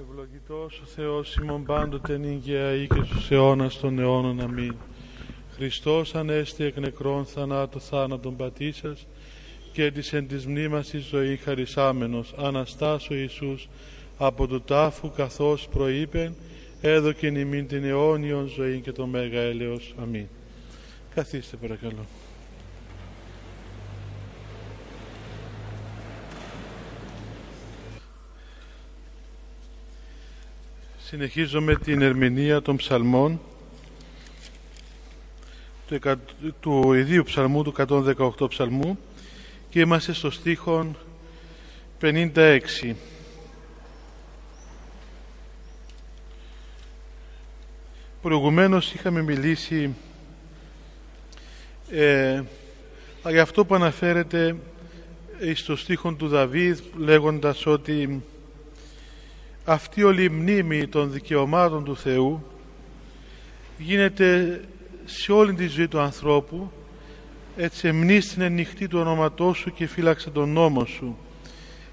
Ευλογητός ο Θεός ημών πάντοτε νύγκαια ή και στους αιώνας των αιώνων. Αμήν. Χριστός ανέστη εκ νεκρών θανάτου θάνατον πατήσας και της εν της μνήμας η ζωής χαρισάμενος Αναστάς ο Ιησούς από του τάφου καθώς προείπεν έδωκεν ημίν την αιώνιον ζωή και το μέγα έλεος. Αμήν. Καθίστε παρακαλώ. Συνεχίζω με την ερμηνεία των ψαλμών του, του ιδίου ψαλμού του 118 ψαλμού και είμαστε στο στίχο 56 προηγουμένως είχαμε μιλήσει ε, για αυτό που αναφέρεται στο στίχο του Δαβίδ λέγοντας ότι αυτή όλη η μνήμη των δικαιωμάτων του Θεού γίνεται σε όλη τη ζωή του ανθρώπου έτσι εμνείς την ενοιχτή του ονόματός σου και φύλαξε τον νόμο σου.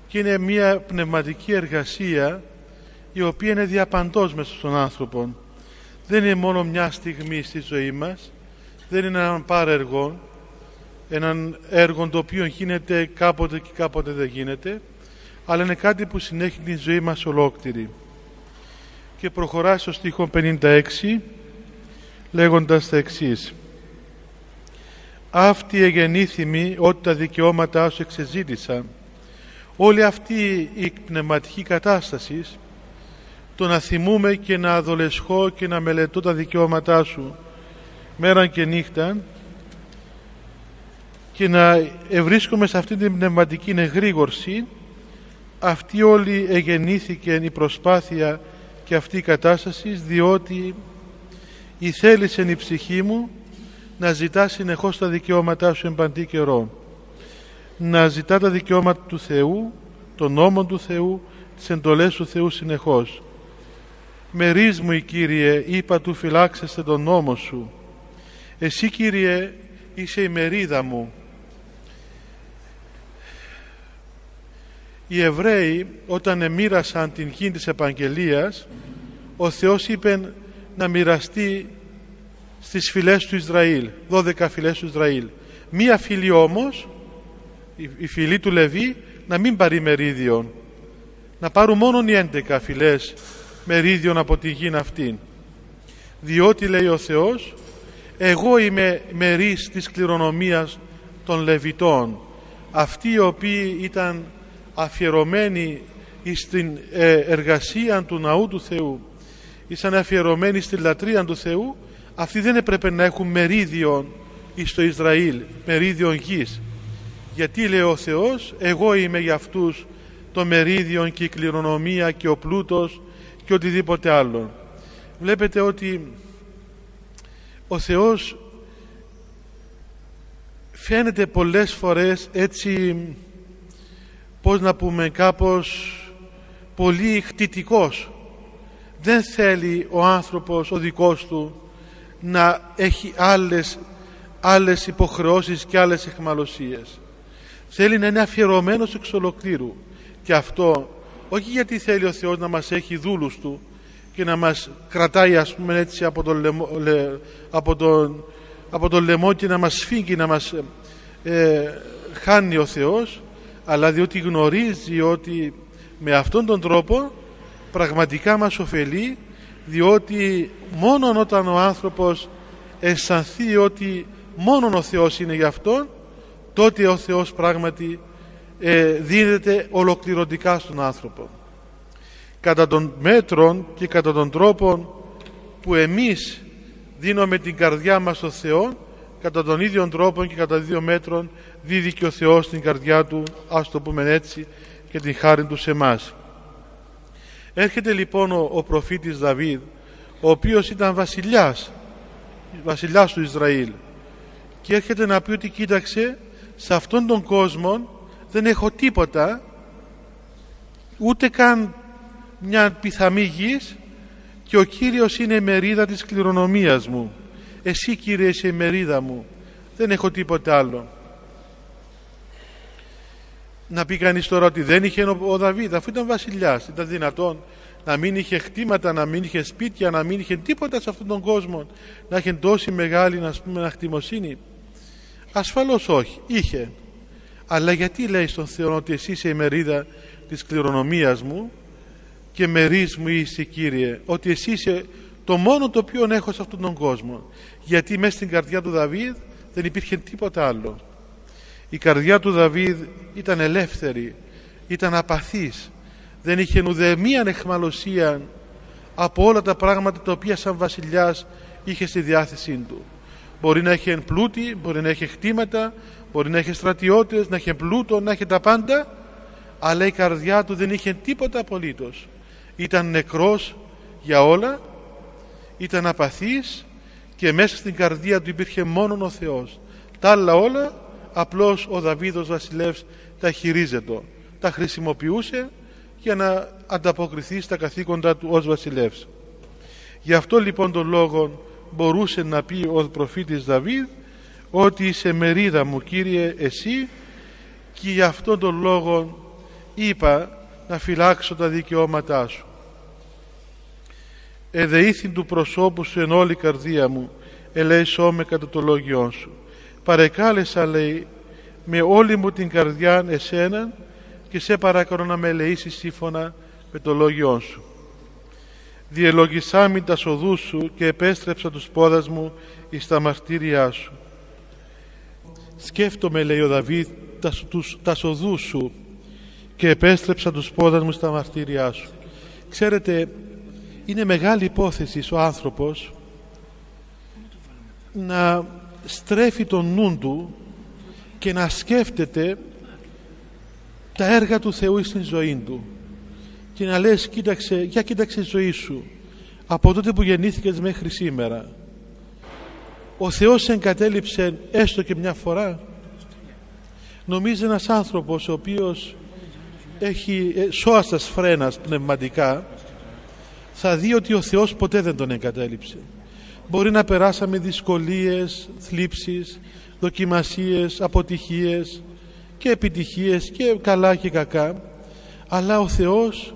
Και είναι μια πνευματική εργασία η οποία είναι διαπαντός μέσα στον άνθρωπο δεν είναι μόνο μια στιγμή στη ζωή μας δεν είναι έναν πάρεργο έναν έργο το οποίο γίνεται κάποτε και κάποτε δεν γίνεται αλλά είναι κάτι που συνέχει την ζωή μας ολόκληρη. Και προχωράει στο στίχο 56 λέγοντας τα εξής «Αυτή εγεννήθημη ότι τα δικαιώματά σου εξεζήτησα». Όλη αυτή η πνευματική κατάσταση το να θυμούμε και να αδολεσχώ και να μελετώ τα δικαιώματά σου μέρα και νύχτα και να ευρίσκομαι σε αυτή την πνευματική εγρήγορση αυτή όλη εγεννήθηκε η προσπάθεια και αυτή η κατάσταση διότι η θέλησε η ψυχή μου να ζητά συνεχώς τα δικαιώματά σου εμπαντή καιρό. Να ζητά τα δικαιώματα του Θεού τον νόμο του Θεού τις εντολές του Θεού συνεχώς. Μερίς μου Κύριε είπα του φυλάξεστε τον νόμο σου. Εσύ Κύριε είσαι η μερίδα μου οι Εβραίοι όταν εμοίρασαν την γη της Επαγγελίας ο Θεός είπε να μοιραστεί στις φυλές του Ισραήλ 12 φυλές του Ισραήλ. Μία φυλή όμως η φυλή του Λεβί να μην πάρει μερίδιον. Να πάρουν μόνο οι 11 φυλές μερίδιον από τη γη αυτή διότι λέει ο Θεός εγώ είμαι μερίς της κληρονομίας των Λεβιτών. Αυτοί οι οποίοι ήταν αφιερωμένοι στην ε, εργασία του ναού του Θεού ήσαν αφιερωμένοι στη λατρεία του Θεού αυτοί δεν έπρεπε να έχουν μερίδιο στο Ισραήλ μερίδιο γης. Γιατί λέει ο Θεός εγώ είμαι για αυτούς το μερίδιο και η κληρονομία και ο πλούτος και οτιδήποτε άλλο βλέπετε ότι ο Θεός φαίνεται πολλές φορές έτσι πώς να πούμε κάπως πολύ χτιτικός. Δεν θέλει ο άνθρωπος ο δικός του να έχει άλλες, άλλες υποχρεώσεις και άλλες εχμαλωσίες. Θέλει να είναι αφιερωμένος εξ ολοκλήρου. Και αυτό όχι γιατί θέλει ο Θεός να μας έχει δούλους του και να μας κρατάει ας πούμε έτσι από τον λαιμό, από τον, από τον λαιμό και να μας σφίγγει να μας ε, χάνει ο Θεός αλλά διότι γνωρίζει ότι με αυτόν τον τρόπο πραγματικά μας ωφελεί διότι μόνο όταν ο άνθρωπος αισθανθεί ότι μόνο ο Θεός είναι για αυτόν τότε ο Θεός πράγματι ε, δίνεται ολοκληρωτικά στον άνθρωπο. Κατά των μέτρων και κατά των τρόπων που εμείς δίνουμε την καρδιά μας στον Θεό κατά τον ίδιο τρόπο και κατά δύο μέτρων δίδει και ο Θεός την καρδιά του ας το πούμε έτσι και την χάρη του σε εμάς έρχεται λοιπόν ο, ο προφήτης Δαβίδ ο οποίος ήταν βασιλιάς βασιλιάς του Ισραήλ και έρχεται να πει ότι κοίταξε σε αυτόν τον κόσμο δεν έχω τίποτα ούτε καν μια πιθαμή γης και ο Κύριος είναι η μερίδα της κληρονομίας μου εσύ Κύριε είσαι η μερίδα μου δεν έχω τίποτα άλλο να πει κανείς τώρα ότι δεν είχε ο Δαβίδ αφού ήταν βασιλιάς ήταν δυνατόν να μην είχε χτήματα, να μην είχε σπίτια, να μην είχε τίποτα σε αυτόν τον κόσμο, να είχε τόση μεγάλη να πούμε αχτιμοσύνη. Ασφαλώς όχι, είχε. Αλλά γιατί λέει στον Θεό ότι εσύ είσαι η μερίδα της κληρονομίας μου και μερίς μου είσαι Κύριε, ότι εσύ είσαι το μόνο το οποίο έχω σε αυτόν τον κόσμο. Γιατί μέσα στην καρδιά του Δαβίδ δεν υπήρχε τίποτα άλλο. Η καρδιά του Δαβίδ ήταν ελεύθερη, ήταν απαθής, δεν είχε ουδεμία εχμαλωσία από όλα τα πράγματα τα οποία σαν βασιλιάς είχε στη διάθεσή του. Μπορεί να είχε πλούτη, μπορεί να είχε χτήματα, μπορεί να είχε στρατιώτες, να είχε πλούτο, να είχε τα πάντα, αλλά η καρδιά του δεν είχε τίποτα απολύτως. Ήταν νεκρός για όλα, ήταν απαθής και μέσα στην καρδία του υπήρχε μόνο ο Θεός. Τα άλλα όλα απλώς ο Δαβίδος βασιλεύς τα χειρίζεται, τα χρησιμοποιούσε για να ανταποκριθεί στα καθήκοντα του ως βασιλεύς. Γι' αυτό λοιπόν τον λόγο μπορούσε να πει ο προφήτης Δαβίδ ότι είσαι μερίδα μου Κύριε εσύ και γι' αυτόν τον λόγο είπα να φυλάξω τα δικαιώματά σου. Εδεήθην του προσώπου σου εν όλη καρδία μου ελέησό με κατά το λόγιό σου. Παρεκάλεσα λέει με όλη μου την καρδιά εσέναν και σε παρακαλώ να με ελεήσεις σύμφωνα με το λόγιό σου. Διελογισάμι τα σοδού σου και επέστρεψα τους πόδας μου εις τα μαρτύρια σου. Σκέφτομαι, λέει ο Δαβίδ, τα, τους, τα σοδού σου και επέστρεψα τους πόδας μου στα μαρτύρια σου. Ξέρετε, είναι μεγάλη υπόθεση ο άνθρωπος να στρέφει τον νου του και να σκέφτεται τα έργα του Θεού στην ζωή του και να λες κοίταξε, για κοίταξε η ζωή σου από τότε που γεννήθηκες μέχρι σήμερα. Ο Θεός σε εγκατέλειψε έστω και μια φορά νομίζει ένας άνθρωπος ο οποίος έχει ε, σώαστας φρένας πνευματικά θα δει ότι ο Θεός ποτέ δεν τον εγκατέλειψε. Μπορεί να περάσαμε δυσκολίες, θλίψεις δοκιμασίες, αποτυχίες και επιτυχίες και καλά και κακά αλλά ο Θεός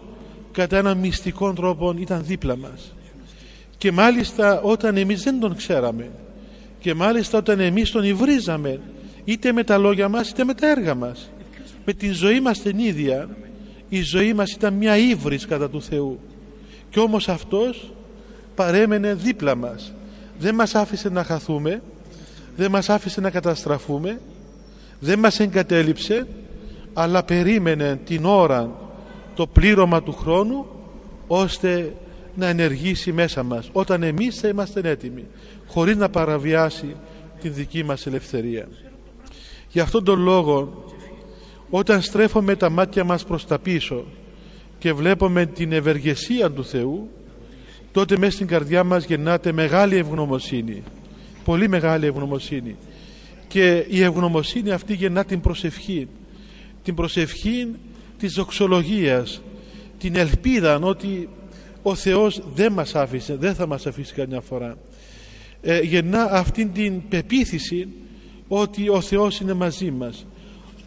κατά έναν μυστικό τρόπο ήταν δίπλα μας. Και μάλιστα όταν εμείς δεν τον ξέραμε και μάλιστα όταν εμείς τον υβρίζαμε είτε με τα λόγια μας είτε με τα έργα μας με την ζωή μας την ίδια η ζωή μας ήταν μια ύβρις κατά του Θεού και όμως Αυτός παρέμενε δίπλα μας. Δεν μας άφησε να χαθούμε δεν μας άφησε να καταστραφούμε δεν μας εγκατέλειψε αλλά περίμενε την ώρα το πλήρωμα του χρόνου ώστε να ενεργήσει μέσα μας όταν εμείς θα είμαστε έτοιμοι χωρίς να παραβιάσει την δική μας ελευθερία. Γι' αυτόν τον λόγο όταν στρέφουμε τα μάτια μας προς τα πίσω και βλέπουμε την ευεργεσία του Θεού τότε μέσα στην καρδιά μας γεννάται μεγάλη ευγνωμοσύνη πολύ μεγάλη ευγνωμοσύνη. Και η ευγνωμοσύνη αυτή γεννά την προσευχή την προσευχή της δοξολογίας την ελπίδα ότι ο Θεός δεν μας άφησε δεν θα μας αφήσει καμιά φορά. Ε, γεννά αυτήν την πεποίθηση ότι ο Θεός είναι μαζί μας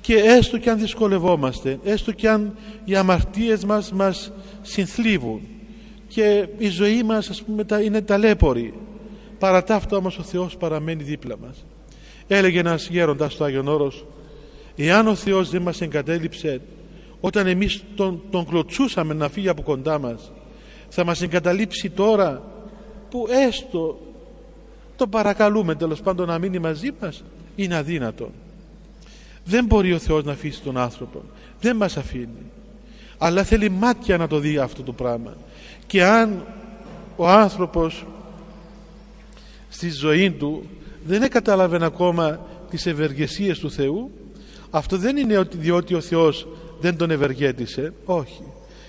και έστω και αν δυσκολευόμαστε έστω και αν οι αμαρτίες μας μας συνθλίβουν και η ζωή μας ας πούμε είναι ταλέπορη. Παρά τα αυτά όμως ο Θεός παραμένει δίπλα μας. Έλεγε ένας γέροντας στο Άγιον Όρος εάν ο Θεός δεν μας εγκατέλειψε όταν εμείς τον, τον κλωτσούσαμε να φύγει από κοντά μας θα μας εγκαταλείψει τώρα που έστω τον παρακαλούμε τέλος πάντων να μείνει μαζί μας είναι αδύνατο δεν μπορεί ο Θεός να αφήσει τον άνθρωπο. Δεν μας αφήνει. Αλλά θέλει μάτια να το δει αυτό το πράγμα. Και αν ο άνθρωπος στη ζωή του δεν κατάλαβε ακόμα τις ευεργεσίες του Θεού αυτό δεν είναι διότι ο Θεός δεν τον ευεργέτησε. Όχι.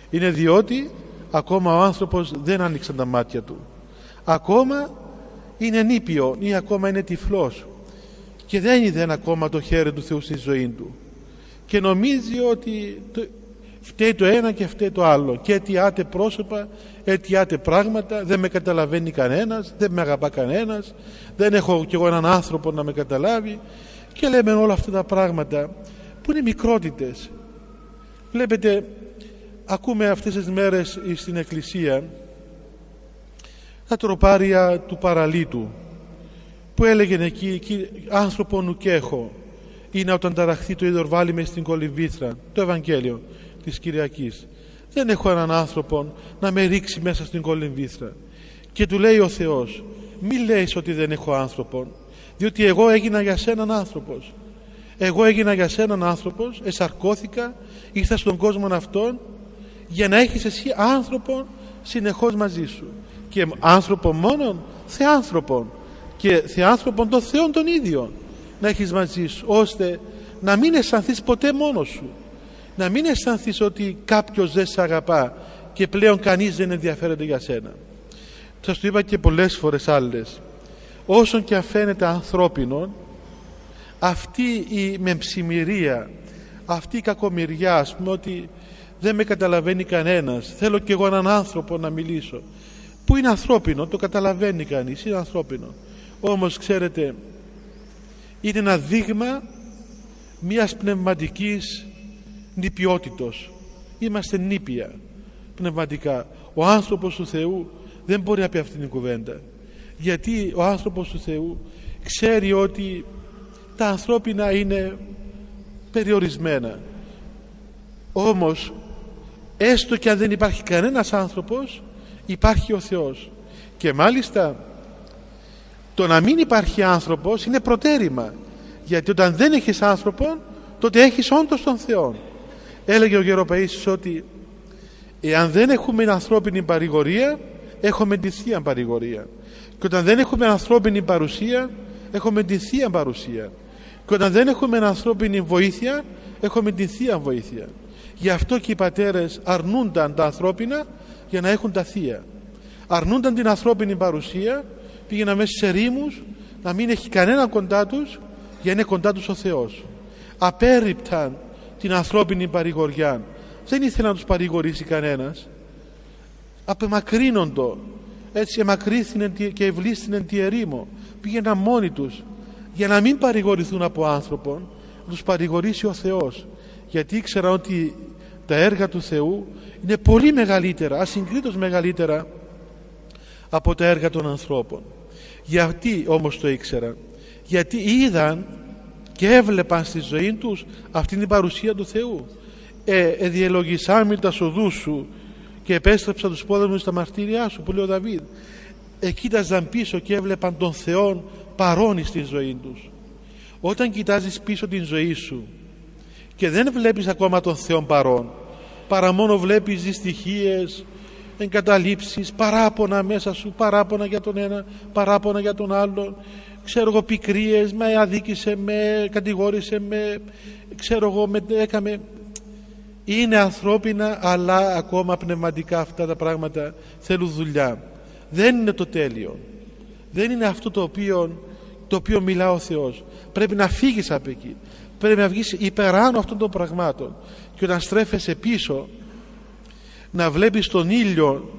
Είναι διότι ακόμα ο άνθρωπος δεν άνοιξε τα μάτια του. Ακόμα είναι νήπιο ή ακόμα είναι τυφλός και δεν είδε ακόμα το χέρι του Θεού στη ζωή του. Και νομίζει ότι φταίει το ένα και φταίει το άλλο. Και αιτιάται πρόσωπα, αιτιάται πράγματα δεν με καταλαβαίνει κανένας δεν με αγαπά κανένας δεν έχω κι εγώ έναν άνθρωπο να με καταλάβει. Και λέμε όλα αυτά τα πράγματα που είναι μικρότητες. Βλέπετε ακούμε αυτές τις μέρες στην Εκκλησία τα τροπάρια του παραλίτου που έλεγε εκεί, εκεί άνθρωπο νου και έχω είναι όταν ταραχθεί το είδωρ βάλει μες στην κολυμβήθρα το Ευαγγέλιο της Κυριακής. Δεν έχω έναν άνθρωπο να με ρίξει μέσα στην κολυμβήθρα και του λέει ο Θεός μη λέεις ότι δεν έχω άνθρωπο διότι εγώ έγινα για σέναν άνθρωπος. Εγώ έγινα για σέναν άνθρωπος εσαρκώθηκα ήρθα στον κόσμο αυτόν για να έχεις εσύ άνθρωπο συνεχώς μαζί σου. Και άνθρωπο μόνον θεάνθρωπον και θεάνθρωπον των Θεών των ίδιων να έχεις μαζί σου ώστε να μην αισθανθείς ποτέ μόνος σου. Να μην αισθανθείς ότι κάποιος δεν σε αγαπά και πλέον κανείς δεν ενδιαφέρεται για σένα. Σας το είπα και πολλές φορές άλλες. Όσον και αφαίνεται ανθρώπινο αυτή η μεμψημυρία αυτή η κακομοιριά ας πούμε ότι δεν με καταλαβαίνει κανένας θέλω και εγώ έναν άνθρωπο να μιλήσω. Που είναι ανθρώπινο το καταλαβαίνει κανείς είναι ανθρώπινο όμως ξέρετε είναι ένα δείγμα μιας πνευματικής νηπιότητος. Είμαστε νήπια πνευματικά. Ο άνθρωπος του Θεού δεν μπορεί να πει αυτήν την κουβέντα. Γιατί ο άνθρωπος του Θεού ξέρει ότι τα ανθρώπινα είναι περιορισμένα. Όμως έστω και αν δεν υπάρχει κανένας άνθρωπος υπάρχει ο Θεός. Και μάλιστα το να μην υπάρχει άνθρωπος είναι προτέρημα. Γιατί όταν δεν έχεις άνθρωπο τότε έχεις όντως τον Θεό έλεγε ο Γεροπαΐσης ότι εάν δεν έχουμε ανθρώπινη παρηγορία έχουμε τη Θεία παρηγορία. Και όταν δεν έχουμε ανθρώπινη παρουσία έχουμε τη Θεία παρουσία. Και όταν δεν έχουμε ανθρώπινη βοήθεια έχουμε τη Θεία βοήθεια. Γι' αυτό και οι πατέρες αρνούνταν τα ανθρώπινα για να έχουν τα Θεία. Αρνούνταν την ανθρώπινη παρουσία πήγαιναν μέσα σε ρήμους να μην έχει κανένα κοντά τους για να είναι κοντά τους ο Θεός. Απέρριπταν την ανθρώπινη παρηγοριά. Δεν ήθελε να τους παρηγορήσει κανένας. Απεμακρύνοντο. Έτσι εμακρύθηνε και ευλίστηνε τη ερήμο. Πήγαιναν μόνοι τους. Για να μην παρηγορηθούν από άνθρωπον να τους παρηγορήσει ο Θεός. Γιατί ήξερα ότι τα έργα του Θεού είναι πολύ μεγαλύτερα ασυγκρίτως μεγαλύτερα από τα έργα των ανθρώπων γιατί όμως το ήξερα γιατί είδαν και έβλεπαν στη ζωή τους αυτήν την παρουσία του Θεού. Ε, εδιελογησάμι τα σοδού σου και επέστρεψα τους πόδες μου στα μαρτύρια σου που λέει ο Δαβίδ. Ε, κοίταζαν πίσω και έβλεπαν τον Θεό παρόνι στη ζωή τους. Όταν κοιτάζεις πίσω την ζωή σου και δεν βλέπεις ακόμα τον Θεό παρόν παρά μόνο βλέπεις δυστυχίες εγκαταλείψεις παράπονα μέσα σου παράπονα για τον ένα παράπονα για τον άλλον. Ξέρω εγώ πικρίες με αδίκησε με κατηγόρησε με ξέρω εγώ με έκαμε. Είναι ανθρώπινα αλλά ακόμα πνευματικά αυτά τα πράγματα θέλουν δουλειά. Δεν είναι το τέλειο. Δεν είναι αυτό το οποίο, το οποίο μιλά ο Θεός. Πρέπει να φύγεις από εκεί. Πρέπει να βγεις υπεράνω αυτών των πραγμάτων. Και όταν στρέφεσαι πίσω να βλέπεις τον ήλιο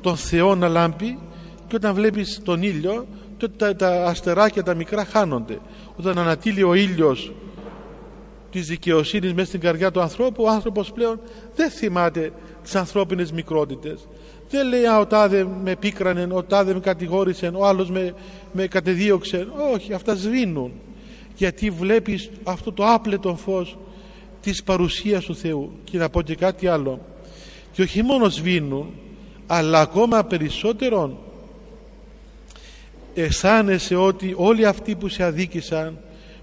τον Θεό να λάμπει και όταν βλέπεις τον ήλιο τότε τα, τα αστεράκια τα μικρά χάνονται. Όταν ανατείλει ο ήλιος της δικαιοσύνης μέσα στην καρδιά του ανθρώπου ο άνθρωπος πλέον δεν θυμάται τις ανθρώπινες μικρότητες. Δεν λέει α, ο τάδε με πίκρανε, ο τάδε με κατηγόρησε, ο άλλος με, με κατεδίωξε όχι αυτά σβήνουν. Γιατί βλέπεις αυτό το άπλετο φως της παρουσίας του Θεού. Και να πω και κάτι άλλο και όχι μόνος σβήνουν αλλά ακόμα περισσότερο αισθάνεσαι ότι όλοι αυτοί που σε αδίκησαν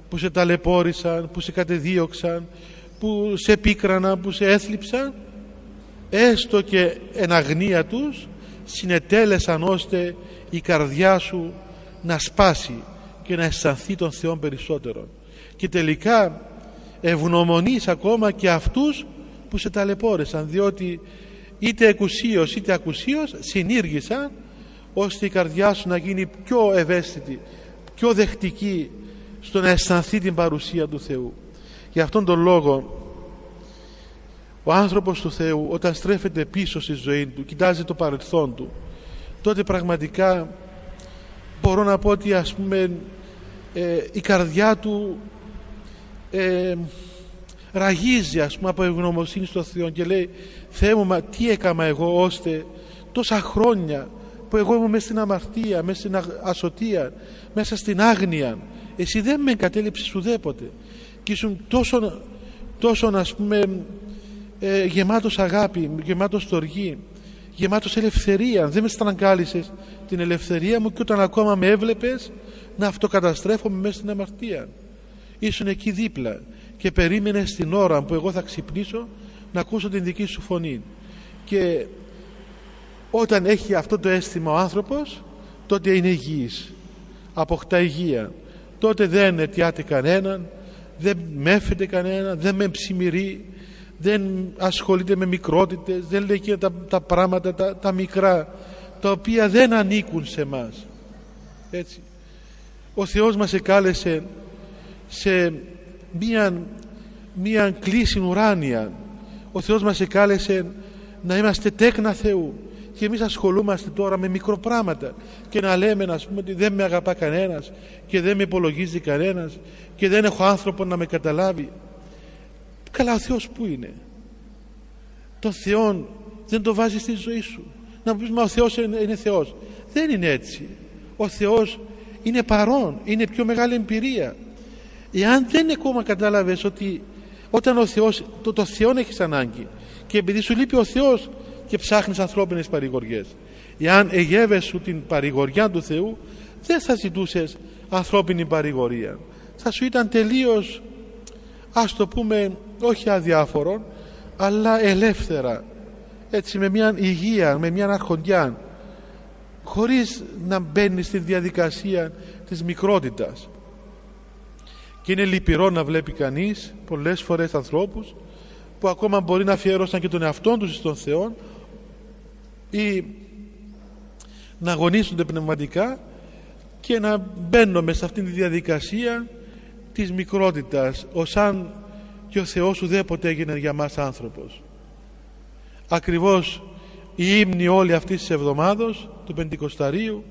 που σε ταλαιπώρησαν που σε κατεδίωξαν που σε πίκραναν που σε έθλιψαν έστω και εν αγνία τους συνετέλεσαν ώστε η καρδιά σου να σπάσει και να αισθανθεί τον Θεό περισσότερο. Και τελικά ευγνωμονείς ακόμα και αυτούς που σε ταλαιπώρησαν διότι είτε εκουσίως είτε ακουσίως συνήργησαν ώστε η καρδιά σου να γίνει πιο ευαίσθητη πιο δεκτική στο να αισθανθεί την παρουσία του Θεού. Για αυτόν τον λόγο ο άνθρωπος του Θεού όταν στρέφεται πίσω στη ζωή του κοιτάζει το παρελθόν του τότε πραγματικά μπορώ να πω ότι ας πούμε ε, η καρδιά του ε, ραγίζει ας πούμε από ευγνωμοσύνη στο Θεό και λέει Θεέ μου, μα τι έκαμα εγώ ώστε τόσα χρόνια που εγώ ήμουν μέσα στην αμαρτία, μέσα στην ασωτεία, μέσα στην άγνοια. Εσύ δεν με εγκατέλειψες ουδέποτε και ήσουν τόσο, τόσο ας πούμε ε, γεμάτος αγάπη, γεμάτος στοργή, γεμάτος ελευθερία. Δεν με στραγγάλισες την ελευθερία μου και όταν ακόμα με έβλεπες να αυτοκαταστρέφομαι μέσα στην αμαρτία. Ήσουν εκεί δίπλα και περίμενε την ώρα που εγώ θα ξυπνήσω να ακούσω την δική σου φωνή. Και όταν έχει αυτό το αίσθημα ο άνθρωπος τότε είναι υγιής. Αποκτά υγεία. Τότε δεν αιτιάται κανέναν δεν μέφεται κανένα δεν με ψημυρεί δεν ασχολείται με μικρότητες δεν λέει και τα, τα πράγματα τα, τα μικρά τα οποία δεν ανήκουν σε μας. Έτσι. Ο Θεός μας εκάλεσε σε μία, μία κλίση ουράνια. Ο Θεός μας εκάλεσε να είμαστε τέκνα Θεού. Και εμείς ασχολούμαστε τώρα με μικροπράγματα και να λέμε να πούμε ότι δεν με αγαπά κανένας και δεν με υπολογίζει κανένας και δεν έχω άνθρωπο να με καταλάβει. Καλά ο Θεός που είναι; Το Θεό δεν το βάζει στη ζωή σου. Να πεις μα ο Θεός είναι, είναι Θεός. Δεν είναι έτσι. Ο Θεός είναι παρόν είναι πιο μεγάλη εμπειρία εάν δεν ακόμα κατάλαβες ότι όταν ο Θεός το, το Θεό έχεις ανάγκη και επειδή σου λείπει ο Θεός και ψάχνεις ανθρώπινες παρηγοριές εάν εγεύεσαι την παρηγοριά του Θεού δεν θα ζητούσες ανθρώπινη παρηγορία. Θα σου ήταν τελείως ας το πούμε όχι αδιάφορο αλλά ελεύθερα έτσι με μια υγεία, με μια αρχοντιά χωρίς να μπαίνεις στη διαδικασία της μικρότητας και είναι λυπηρό να βλέπει κανείς πολλές φορές ανθρώπους που ακόμα μπορεί να αφιέρωσαν και τον εαυτό τους στον Θεό ή να αγωνίσονται πνευματικά και να μπαίνουμε σε αυτήν τη διαδικασία της μικρότητας ως αν και ο Θεός ουδέποτε έγινε για μας άνθρωπος. Ακριβώς οι ύμνοι όλοι αυτής της εβδομάδος του Πεντηκοσταρίου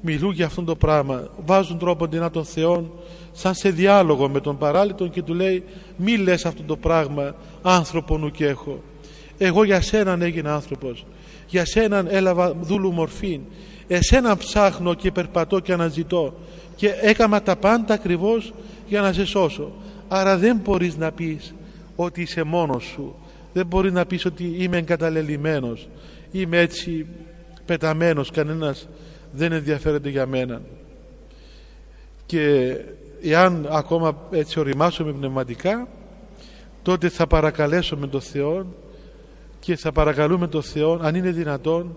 μιλούν για αυτό το πράγμα βάζουν τρόπο να τον Θεό σαν σε διάλογο με τον παράλυτον και του λέει μη λες αυτό το πράγμα άνθρωπο νου και έχω. Εγώ για σέναν έγινα άνθρωπος. Για σέναν έλαβα δούλου μορφή εσέναν ψάχνω και περπατώ και αναζητώ. Και έκαμα τα πάντα ακριβώς για να σε σώσω. Άρα δεν μπορείς να πεις ότι είσαι μόνος σου. Δεν μπορείς να πεις ότι είμαι εγκαταλελειμμένος. Είμαι έτσι πεταμένος κανένας δεν ενδιαφέρεται για μένα. Και εάν ακόμα έτσι οριμάσουμε πνευματικά τότε θα παρακαλέσουμε τον Θεό και θα παρακαλούμε τον Θεό αν είναι δυνατόν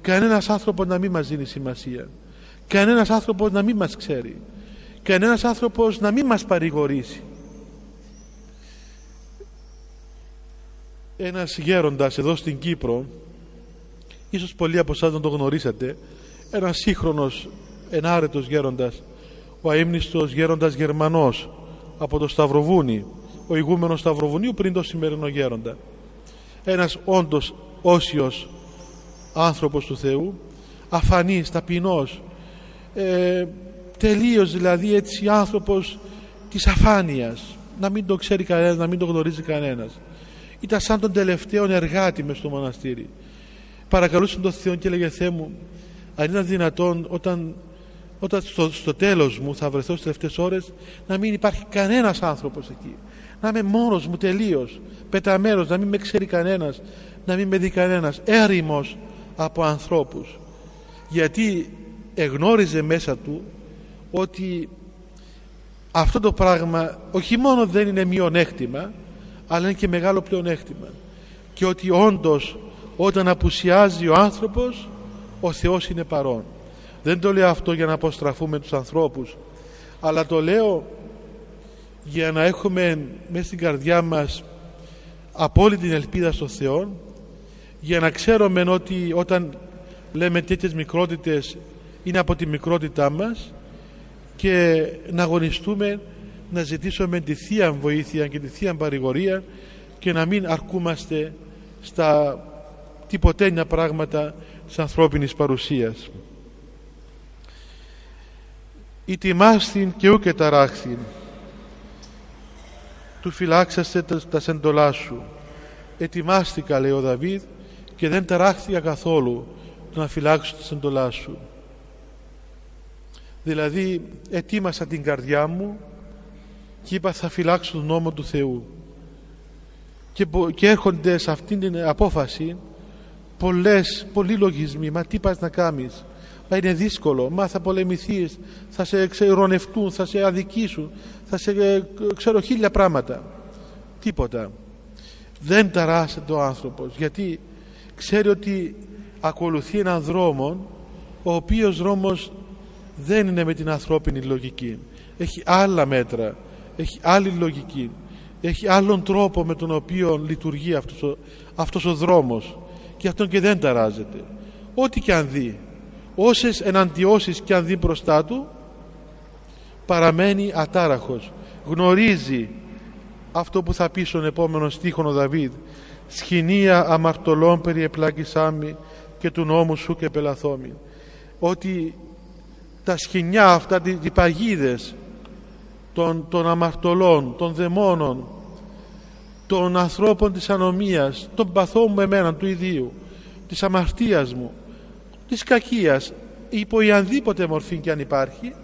κανένας άνθρωπος να μην μας δίνει σημασία. Κανένας άνθρωπος να μην μας ξέρει. Κανένας άνθρωπος να μην μας παρηγορήσει. Ένας γέροντας εδώ στην Κύπρο ίσως πολλοί από εσάς να το γνωρίσατε ένας σύγχρονος ενάρετος γέροντας ο αείμνηστος γέροντας Γερμανός από το Σταυροβούνι ο ηγούμενος Σταυροβουνίου πριν το σημερινό γέροντα. Ένας όντως όσιος άνθρωπος του Θεού αφανής, ταπεινός ε, τελείως δηλαδή έτσι άνθρωπος της αφάνειας να μην το ξέρει κανένας, να μην το γνωρίζει κανένας. Ήταν σαν τον τελευταίο εργάτη μες στο μοναστήρι. Παρακαλούσε τον Θεό και έλεγε Θεέ μου αν είναι δυνατόν όταν, όταν στο, στο τέλος μου θα βρεθώ στις τελευταίες ώρες να μην υπάρχει κανένας άνθρωπος εκεί. Να είμαι μόνος μου τελείως πεταμένος, να μην με ξέρει κανένας να μην με δει κανένας. Έρημος από ανθρώπους. Γιατί εγνώριζε μέσα του ότι αυτό το πράγμα όχι μόνο δεν είναι μειονέκτημα αλλά είναι και μεγάλο πλεονέκτημα. Και ότι όντως όταν απουσιάζει ο άνθρωπος ο Θεός είναι παρόν. Δεν το λέω αυτό για να αποστραφούμε τους ανθρώπους αλλά το λέω για να έχουμε μέσα στην καρδιά μας απόλυτη ελπίδα στο Θεό για να ξέρουμε ότι όταν λέμε τέτοιες μικρότητες είναι από τη μικρότητά μας και να αγωνιστούμε να ζητήσουμε τη Θεία βοήθεια και τη Θεία παρηγορία και να μην αρκούμαστε στα τυποτένια πράγματα της ανθρώπινης παρουσίας. Η τιμάστην και ούκε ταράχθην. Του φυλάξαστε τα σεντολά σου. Ετοιμάστηκα λέει ο Δαβίδ και δεν ταράχθηκα καθόλου να φυλάξω τις εντολάς σου. Δηλαδή ετοίμασα την καρδιά μου και είπα θα φυλάξω τον νόμο του Θεού και, και έρχονται σε αυτήν την απόφαση πολλές, πολλοί λογισμοί. Μα τι πας να κάνεις; Μα είναι δύσκολο. Μα θα πολεμηθείς θα σε ξερονευτούν θα σε αδικήσουν θα σε ε, ξέρω χίλια πράγματα. Τίποτα. Δεν ταράσσεται ο άνθρωπος γιατί ξέρει ότι ακολουθεί έναν δρόμο ο οποίος δρόμος δεν είναι με την ανθρώπινη λογική. Έχει άλλα μέτρα έχει άλλη λογική. Έχει άλλον τρόπο με τον οποίο λειτουργεί αυτός ο, αυτός ο δρόμος και αυτόν και δεν ταράζεται. Ό,τι και αν δει όσες εναντιώσεις και αν δει μπροστά του παραμένει ατάραχος. Γνωρίζει αυτό που θα πει στον επόμενο στίχο ο Δαβίδ. Σχοινία αμαρτωλών περιεπλάκησάμι και του νόμου σου και πελαθόμη ότι τα σχοινιά αυτά, οι παγίδες των, των αμαρτωλών, των δαιμόνων των ανθρώπων της ανομίας των παθών μου εμένα του ιδίου της αμαρτίας μου της κακίας υπό η ανδήποτε μορφή και αν υπάρχει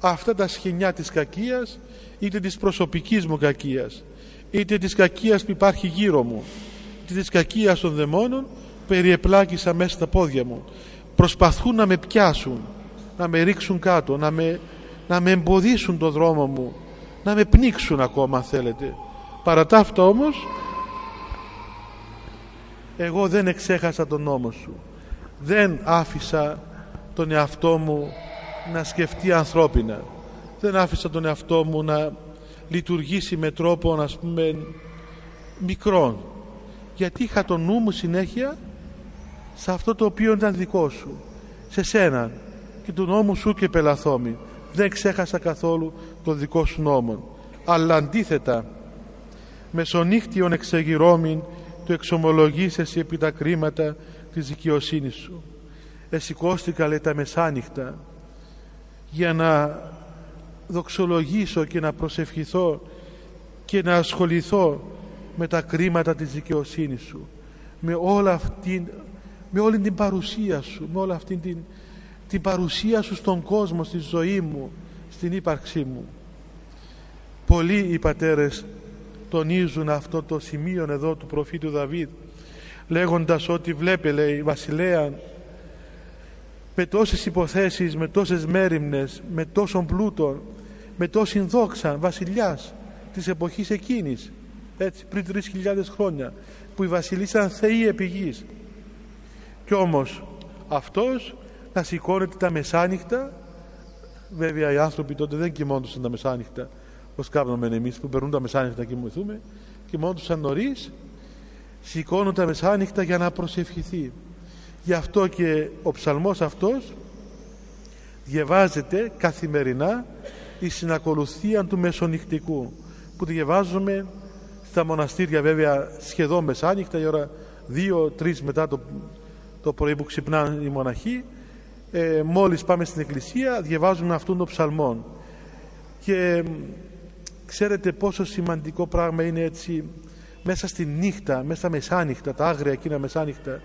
αυτά τα σχοινιά της κακίας είτε της προσωπικής μου κακίας είτε της κακίας που υπάρχει γύρω μου είτε της κακίας των δαιμόνων περιεπλάκησα μέσα στα πόδια μου. Προσπαθούν να με πιάσουν να με ρίξουν κάτω να με, να με εμποδίσουν το δρόμο μου να με πνίξουν ακόμα αν θέλετε παρά τα αυτά όμως εγώ δεν εξέχασα τον νόμο σου. Δεν άφησα τον εαυτό μου να σκεφτεί ανθρώπινα. Δεν άφησα τον εαυτό μου να λειτουργήσει με τρόπο ας πούμε μικρόν. Γιατί είχα το νου μου συνέχεια σε αυτό το οποίο ήταν δικό σου σε σένα και του νόμου σου και πελαθόμη. Δεν ξέχασα καθόλου το δικό σου νόμο. Αλλά αντίθετα μεσονύχτιον εξεγυρώμην του εξομολογήσεσαι επί τα κρίματα της δικαιοσύνης σου. Εσηκώστηκα λέει τα μεσάνυχτα. Για να δοξολογήσω και να προσευχηθώ και να ασχοληθώ με τα κρίματα της δικαιοσύνης σου με, όλα αυτή, με όλη την παρουσία σου με όλη αυτή την, την παρουσία σου στον κόσμο, στη ζωή μου στην ύπαρξή μου. Πολλοί οι πατέρες τονίζουν αυτό το σημείο εδώ του προφήτου Δαβίδ λέγοντας ότι βλέπε λέει βασιλέα με τόσες υποθέσεις, με τόσες μέρημνες, με τόσον πλούτο, με τόση δόξα βασιλιάς της εποχής εκείνης, έτσι, πριν 3.000 χρόνια, που οι βασιλείς ήταν θεοί επί γης. Κι όμως αυτός να σηκώνεται τα μεσάνυχτα, βέβαια οι άνθρωποι τότε δεν κοιμόντουσαν τα μεσάνυχτα, όπως κάνουμε εμείς που περνούν τα μεσάνυχτα να κοιμηθούμε, κοιμόντουσαν νωρίς, σηκώνουν τα μεσάνυχτα για να προσευχηθεί. Γι' αυτό και ο ψαλμός αυτός διαβάζεται καθημερινά η συνακολουθία του μεσονυχτικού που διαβάζουμε στα μοναστήρια βέβαια σχεδόν μεσάνυχτα η ώρα 2-3 μετά το, το πρωί που ξυπνάνε οι μοναχοί ε, μόλις πάμε στην εκκλησία διαβάζουμε αυτόν τον ψαλμόν και ξέρετε πόσο σημαντικό πράγμα είναι έτσι μέσα στη νύχτα, μέσα στα μεσάνυχτα, τα άγρια εκείνα μεσάνυχτα.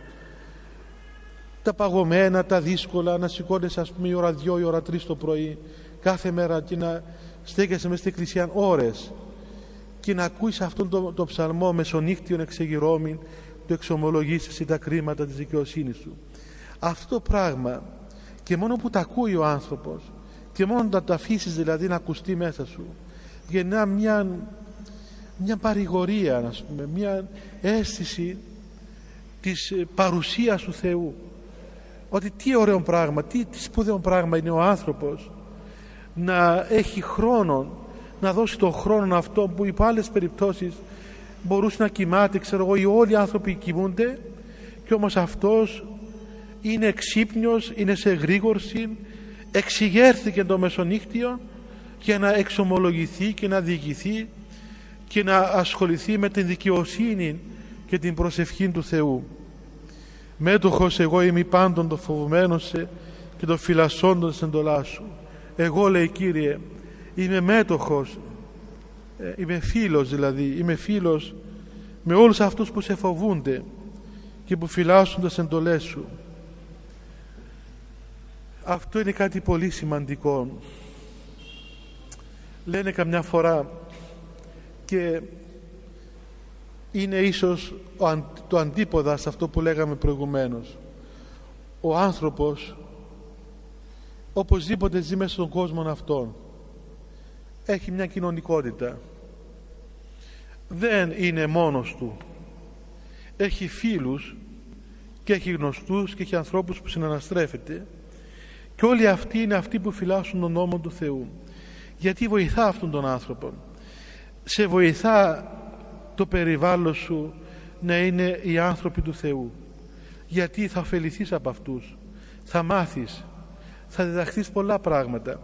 Τα παγωμένα, τα δύσκολα, να σηκώνεσαι ας πούμε η ώρα 2 η ώρα 3 το πρωί κάθε μέρα και να στέκεσαι μέσα στην εκκλησία ώρες και να ακούεις αυτόν το, το ψαλμό μεσονύχτιον εξεγυρώμην το εξομολογήσεις τα κρίματα της δικαιοσύνης σου. Αυτό το πράγμα και μόνο που τα ακούει ο άνθρωπος και μόνο να το αφήσεις δηλαδή να ακουστεί μέσα σου γεννά μια, μια παρηγορία ας πούμε, μια αίσθηση της παρουσίας του Θεού. Ότι τι ωραίο πράγμα, τι, τι σπουδαίο πράγμα είναι ο άνθρωπος να έχει χρόνο να δώσει τον χρόνο αυτό που υπό άλλες περιπτώσεις μπορούσε να κοιμάται ξέρω εγώ οι όλοι οι άνθρωποι κοιμούνται και όμως αυτός είναι ξύπνιος, είναι σε γρήγορση εξηγέρθηκε το μεσονύχτιο για να εξομολογηθεί και να διηγηθεί και να ασχοληθεί με την δικαιοσύνη και την προσευχή του Θεού μέτοχος εγώ είμαι πάντων το φοβουμένο σε και το φυλασσόντων σε εντολά σου εγώ λέει Κύριε είμαι μέτοχος ε, είμαι φίλος δηλαδή είμαι φίλος με όλους αυτούς που σε φοβούνται και που φυλάσσουν τα εντολές σου. Αυτό είναι κάτι πολύ σημαντικό. Λένε καμιά φορά και είναι ίσως το αντίποδα σε αυτό που λέγαμε προηγουμένως. Ο άνθρωπος οπωσδήποτε ζει μέσα στον κόσμο αυτόν. Έχει μια κοινωνικότητα. Δεν είναι μόνος του. Έχει φίλους και έχει γνωστούς και έχει ανθρώπους που συναναστρέφεται και όλοι αυτοί είναι αυτοί που φυλάσσουν τον νόμο του Θεού. Γιατί βοηθά αυτόν τον άνθρωπο. Σε βοηθά το περιβάλλον σου να είναι οι άνθρωποι του Θεού. Γιατί θα ωφεληθείς από αυτούς. Θα μάθεις. Θα διδαχθείς πολλά πράγματα.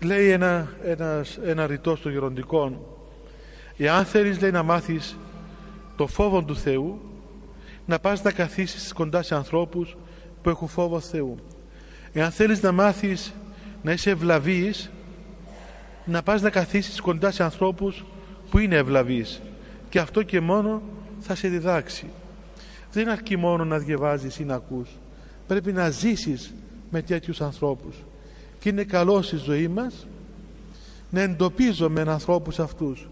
Λέει ένα, ένας, ένα ρητός των γεροντικών εάν θέλεις λέει να μάθεις το φόβο του Θεού να πας να καθίσεις κοντά σε ανθρώπους που έχουν φόβο Θεού εάν θέλεις να μάθεις να είσαι ευλαβής να πας να καθίσεις κοντά σε ανθρώπους που είναι ευλαβής και αυτό και μόνο θα σε διδάξει. Δεν αρκεί μόνο να διαβάζεις ή να ακούς. Πρέπει να ζήσεις με τέτοιους ανθρώπους. Και είναι καλό στη ζωή μας να εντοπίζουμε ανθρώπους αυτούς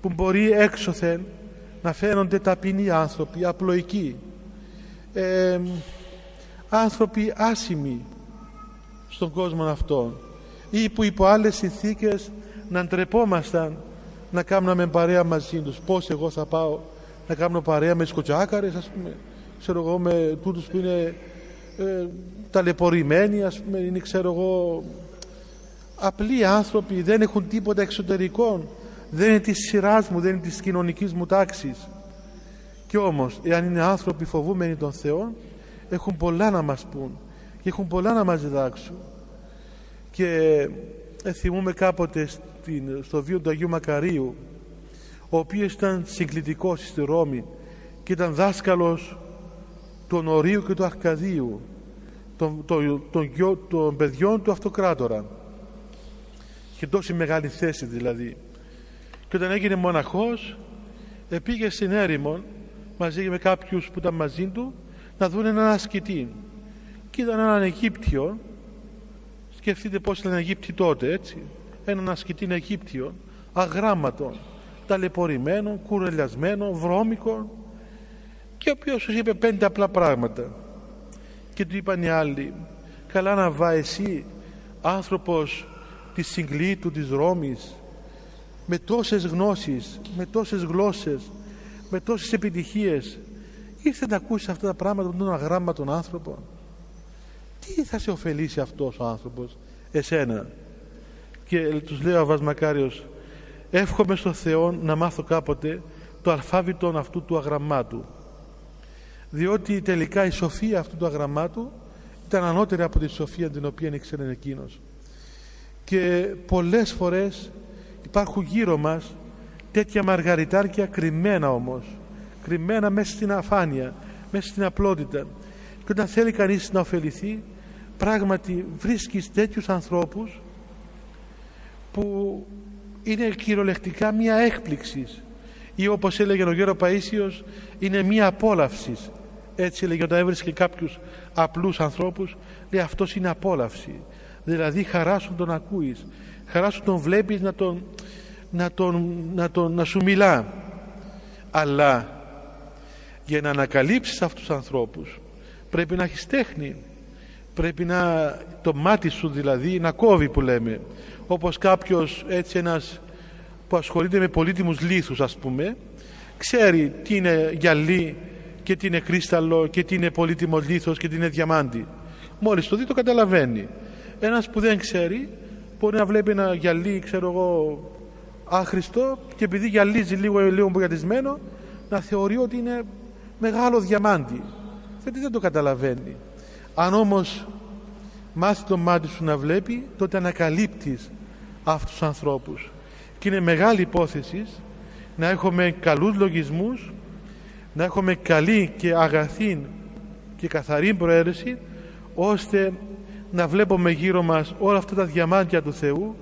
που μπορεί έξωθεν να φαίνονται ταπεινοί άνθρωποι, απλοϊκοί ε, άνθρωποι άσημοι στον κόσμο αυτόν ή που υπό άλλες συνθήκες να ντρεπόμασταν να κάνουμε παρέα μαζί τους. Πως εγώ θα πάω να κάνω παρέα με σκοτσάκαρες ας πούμε. Ξέρω εγώ με τούτους που είναι ε, ταλαιπωρημένοι ας πούμε. Είναι ξέρω εγώ απλοί άνθρωποι δεν έχουν τίποτα εξωτερικό δεν είναι της σειράς μου δεν είναι της κοινωνικής μου τάξης. Και όμως εάν είναι άνθρωποι φοβούμενοι των Θεών έχουν πολλά να μας πούν και έχουν πολλά να μας διδάξουν και ε, θυμούμε κάποτε στην, στο βίο του Αγίου Μακαρίου ο οποίος ήταν συγκλητικός στη Ρώμη και ήταν δάσκαλος των Ορίου και του Αρκαδίου των, των, των, των παιδιών του αυτοκράτορα. Και τόση μεγάλη θέση δηλαδή. Και όταν έγινε μοναχός πήγε στην έρημο μαζί με κάποιους που ήταν μαζί του να δουν έναν ασκητή. Και ήταν έναν Αιγύπτιο σκεφτείτε πως ήταν Αιγύπτιοι τότε έτσι. Έναν ασκητή Αιγύπτιο αγράμματο ταλαιπωρημένο, κουρελιασμένο, βρώμικο και ο οποίος σου είπε πέντε απλά πράγματα. Και του είπαν οι άλλοι καλά να βά εσύ άνθρωπος της συγκλήτου της Ρώμης με τόσες γνώσεις, με τόσες γλώσσες, με τόσες επιτυχίες. Ήρθε να ακούσει αυτά τα πράγματα με τον αγράμματον άνθρωπο τι θα σε ωφελήσει αυτός ο άνθρωπος εσένα; Και τους λέει ο Αβασμακάριος εύχομαι στο Θεό να μάθω κάποτε το αλφάβητο αυτού του αγραμμάτου διότι τελικά η σοφία αυτού του αγραμμάτου ήταν ανώτερη από τη σοφία την οποία ήξερε εκείνος. και πολλές φορές υπάρχουν γύρω μας τέτοια μαργαριτάρια κρυμμένα όμως κρυμμένα μέσα στην αφάνεια μέσα στην απλότητα και όταν θέλει κανείς να ωφεληθεί πράγματι βρίσκεις τέτοιους ανθρώπους που είναι κυριολεκτικά μια έκπληξης ή όπως έλεγε ο Γέρος Παΐσιος είναι μια απόλαυσης. Έτσι έλεγε όταν έβρισκε κάποιους απλούς ανθρώπους λέει αυτός είναι απόλαυση δηλαδή χαρά σου τον ακούεις χαρά σου τον βλέπεις να, τον, να, τον, να, τον, να σου μιλά. Αλλά για να ανακαλύψεις αυτούς τους ανθρώπους πρέπει να έχεις τέχνη. Πρέπει να το μάτι σου δηλαδή να κόβει που λέμε. Όπως κάποιος έτσι ένας που ασχολείται με πολύτιμους λίθους ας πούμε ξέρει τι είναι γυαλί και τι είναι κρίσταλο και τι είναι πολύτιμο λίθος και τι είναι διαμάντι. Μόλις το δει το καταλαβαίνει. Ένας που δεν ξέρει μπορεί να βλέπει ένα γυαλί ξέρω εγώ άχρηστο και επειδή γυαλίζει λίγο λίγο μπογιατισμένο να θεωρεί ότι είναι μεγάλο διαμάντι γιατί δεν το καταλαβαίνει. Αν όμως μάθει το μάτι σου να βλέπει τότε ανακαλύπτεις αυτούς τους ανθρώπους. Και είναι μεγάλη υπόθεση να έχουμε καλούς λογισμούς να έχουμε καλή και αγαθή και καθαρή προαίρεση ώστε να βλέπουμε γύρω μας όλα αυτά τα διαμάντια του Θεού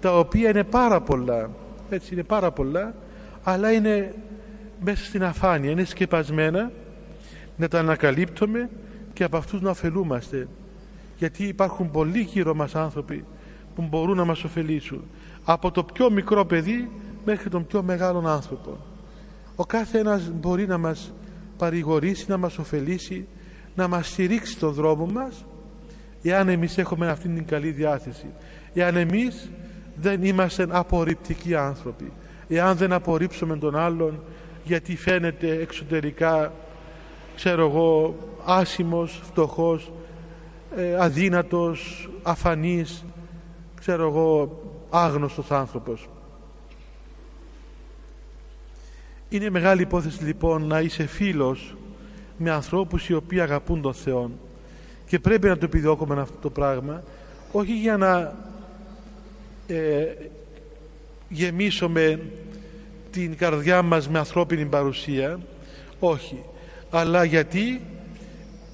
τα οποία είναι πάρα πολλά. Έτσι είναι πάρα πολλά αλλά είναι μέσα στην αφάνεια, είναι σκεπασμένα να τα ανακαλύπτουμε και από αυτούς να ωφελούμαστε. Γιατί υπάρχουν πολλοί γύρω μας άνθρωποι που μπορούν να μας ωφελήσουν. Από το πιο μικρό παιδί μέχρι τον πιο μεγάλο άνθρωπο. Ο κάθε ένας μπορεί να μας παρηγορήσει, να μας ωφελήσει να μας στηρίξει τον δρόμο μας εάν εμείς έχουμε αυτήν την καλή διάθεση. Εάν εμείς δεν είμαστε απορριπτικοί άνθρωποι. Εάν δεν απορρίψουμε τον άλλον γιατί φαίνεται εξωτερικά ξέρω εγώ άσημος, φτωχός ε, αδύνατος, αφανής ξέρω εγώ άγνωστος άνθρωπος. Είναι μεγάλη υπόθεση λοιπόν να είσαι φίλος με ανθρώπους οι οποίοι αγαπούν τον Θεό. Και πρέπει να το επιδιώκουμε αυτό το πράγμα όχι για να ε, γεμίσουμε την καρδιά μας με ανθρώπινη παρουσία όχι αλλά γιατί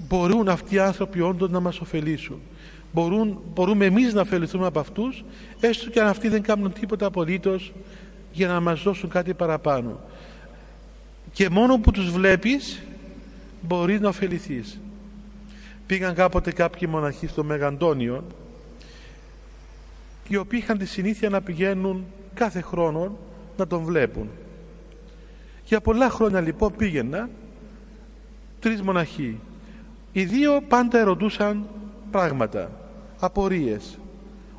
μπορούν αυτοί οι άνθρωποι όντως να μας ωφελήσουν. Μπορούν, μπορούμε εμείς να ωφεληθούμε από αυτούς έστω και αν αυτοί δεν κάνουν τίποτα απολύτως για να μας δώσουν κάτι παραπάνω. Και μόνο που τους βλέπεις μπορείς να ωφεληθείς. Πήγαν κάποτε κάποιοι μοναχοί στο Μεγαντόνιο οι οποίοι είχαν τη συνήθεια να πηγαίνουν κάθε χρόνο να τον βλέπουν. Για πολλά χρόνια λοιπόν πήγαινα τρεις μοναχοί. Οι δύο πάντα ερωτούσαν πράγματα απορίες.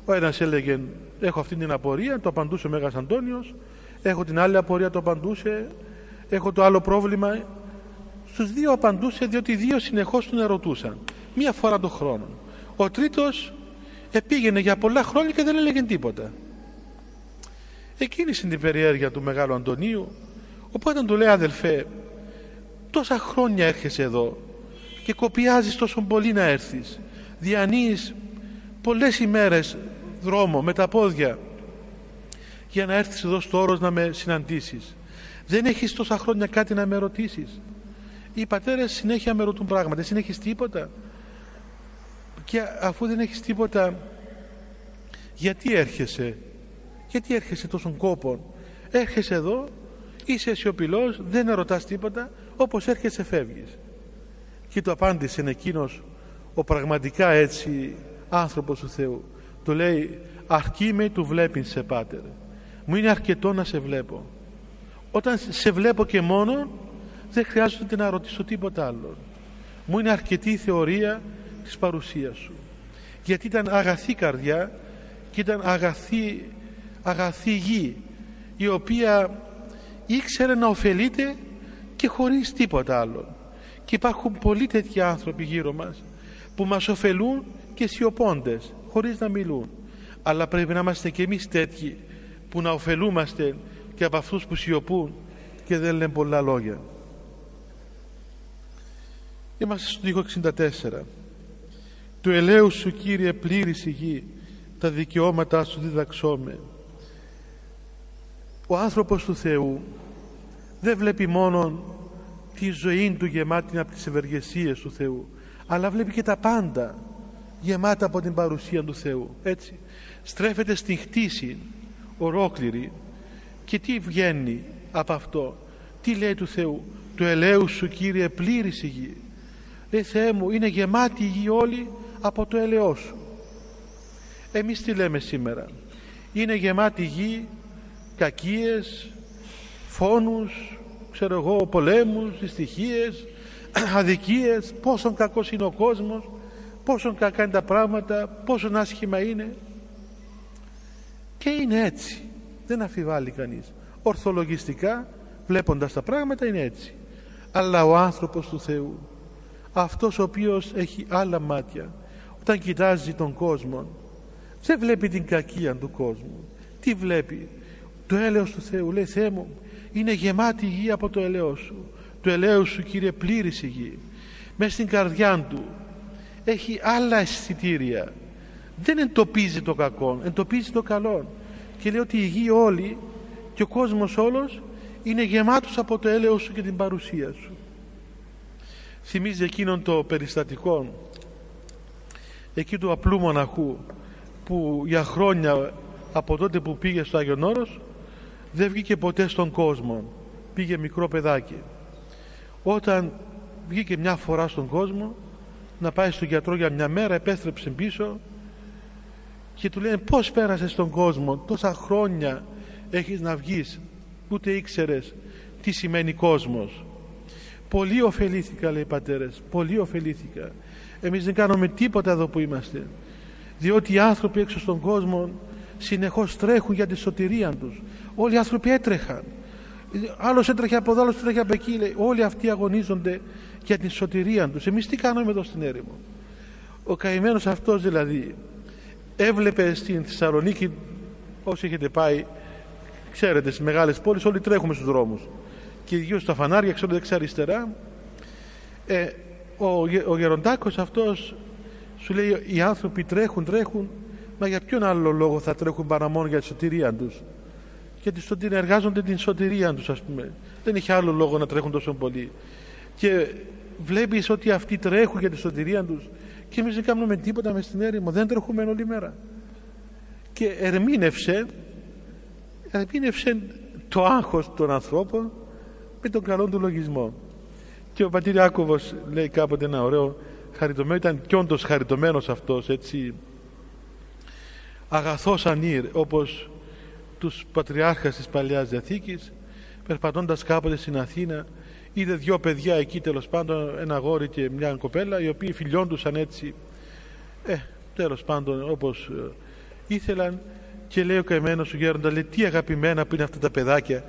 Ο ένας έλεγε έχω αυτή την απορία το απαντούσε ο Μέγας Αντώνιος. Έχω την άλλη απορία το απαντούσε. Έχω το άλλο πρόβλημα στους δύο απαντούσε διότι οι δύο συνεχώς τον ερωτούσαν μία φορά το χρόνο. Ο τρίτος επήγαινε για πολλά χρόνια και δεν έλεγε τίποτα. Εκείνη είναι την περιέργεια του Μεγάλου Αντωνίου οπότε του λέει αδελφέ τόσα χρόνια έρχεσαι εδώ και κοπιάζεις τόσο πολύ να έρθεις. Διανύεις πολλές ημέρες δρόμο με τα πόδια για να έρθεις εδώ στο όρος να με συναντήσεις. Δεν έχεις τόσα χρόνια κάτι να με ρωτήσεις. Οι πατέρες συνέχεια με ρωτούν πράγματα. Δεν έχεις τίποτα; Και αφού δεν έχεις τίποτα γιατί έρχεσαι; Γιατί έρχεσαι τόσον κόπο; Έρχεσαι εδώ είσαι σιωπηλό, δεν ρωτάς τίποτα όπως έρχεσαι φεύγεις. Και το απάντησε εκείνος ο πραγματικά έτσι άνθρωπος του Θεού. Του λέει αρκεί με του βλέπεις σε πάτερ. Μου είναι αρκετό να σε βλέπω. Όταν σε βλέπω και μόνο δεν χρειάζεται να ρωτήσω τίποτα άλλο. Μου είναι αρκετή η θεωρία της παρουσίας σου. Γιατί ήταν αγαθή καρδιά και ήταν αγαθή, αγαθή γη η οποία ήξερε να ωφελείται και χωρίς τίποτα άλλο. Και υπάρχουν πολλοί τέτοιοι άνθρωποι γύρω μας που μας ωφελούν και σιωπώντες χωρίς να μιλούν. Αλλά πρέπει να είμαστε και εμείς τέτοιοι που να ωφελούμαστε και από αυτούς που σιωπούν και δεν λένε πολλά λόγια. Είμαστε στο 264 του ελαίου σου Κύριε πλήρης η γη τα δικαιώματά σου διδαξόμε ο άνθρωπος του Θεού δεν βλέπει μόνο τη ζωή του γεμάτη από τις ευεργεσίες του Θεού αλλά βλέπει και τα πάντα γεμάτα από την παρουσία του Θεού έτσι. Στρέφεται στην χτίση ολόκληρη και τι βγαίνει από αυτό; Τι λέει του Θεού; Του ελαίου σου Κύριε πλήρης η γη. Λέει Θεέ μου είναι γεμάτη η γη όλη από το ελαιό σου εμείς τι λέμε σήμερα; Είναι γεμάτη η γη κακίες φόνους ξέρω εγώ πολέμους, δυστυχίες αδικίες πόσο κακός είναι ο κόσμος πόσο κακά είναι τα πράγματα πόσο άσχημα είναι. Και είναι έτσι. Δεν αφιβάλλει κανείς. Ορθολογιστικά βλέποντας τα πράγματα είναι έτσι. Αλλά ο άνθρωπος του Θεού αυτός ο οποίος έχει άλλα μάτια όταν κοιτάζει τον κόσμο δεν βλέπει την κακία του κόσμου. Τι βλέπει; Το έλεος του Θεού λέει Θεέ μου είναι γεμάτη η γη από το ελαιό σου. Το ελαιό σου Κύριε πλήρης η γη. Μέσα στην καρδιά του. Έχει άλλα αισθητήρια. Δεν εντοπίζει το κακό εντοπίζει το καλό και λέει ότι η γη όλη και ο κόσμος όλος είναι γεμάτος από το έλεος σου και την παρουσία σου. Θυμίζει εκείνον το περιστατικό εκεί του απλού μοναχού που για χρόνια από τότε που πήγε στο Άγιον Όρος δεν βγήκε ποτέ στον κόσμο. Πήγε μικρό παιδάκι. Όταν βγήκε μια φορά στον κόσμο να πάει στον γιατρό για μια μέρα επέστρεψε πίσω και του λένε πως πέρασες στον κόσμο; Τόσα χρόνια έχεις να βγεις. Ούτε ήξερες τι σημαίνει κόσμος πολύ ωφελήθηκα λέει πατέρες πολύ ωφελήθηκα. Εμείς δεν κάνουμε τίποτα εδώ που είμαστε διότι οι άνθρωποι έξω στον κόσμο συνεχώς τρέχουν για τη σωτηρία τους όλοι οι άνθρωποι έτρεχαν. Άλλος έτρεχε από εδώ άλλος έτρεχε από εκεί. Λέει. όλοι αυτοί αγωνίζονται για την σωτηρία τους. Εμείς τι κάνουμε εδώ στην έρημο; Ο καημένος αυτός δηλαδή έβλεπε στην Θεσσαλονίκη όσοι έχετε πάει. Ξέρετε στις μεγάλες πόλεις όλοι τρέχουμε στους δρόμους. Και γύρω στα φανάρια ξέρω δεξιά αριστερά ε, ο, ο γεροντάκος αυτός σου λέει οι άνθρωποι τρέχουν τρέχουν μα για ποιον άλλο λόγο θα τρέχουν παρά μόνο για τη σωτηρία τους; Γιατί στον την εργάζονται την σωτηρία τους ας πούμε. Δεν έχει άλλο λόγο να τρέχουν τόσο πολύ. Και βλέπεις ότι αυτοί τρέχουν για τη σωτηρία τους και εμείς δεν κάνουμε τίποτα μες στην έρημο. Δεν τρέχουμε όλη μέρα. Και ερμήνευσε ερμήνευσε το άγχος των ανθρώπων με τον καλό του λογισμό. Και ο πατήρ Άκωβος λέει κάποτε ένα ωραίο χαριτωμένο ήταν κι όντως χαριτωμένος αυτός έτσι. Αγαθός ανήρ όπως τους πατριάρχες της Παλαιάς Διαθήκης περπατώντας κάποτε στην Αθήνα είδε δυο παιδιά εκεί τέλος πάντων ένα γόρι και μια κοπέλα οι οποίοι φιλιόντουσαν έτσι. Ε, τέλος πάντων όπως ε, ήθελαν και λέει ο καημένος ο γέροντα λέει τι αγαπημένα που είναι αυτά τα παιδάκια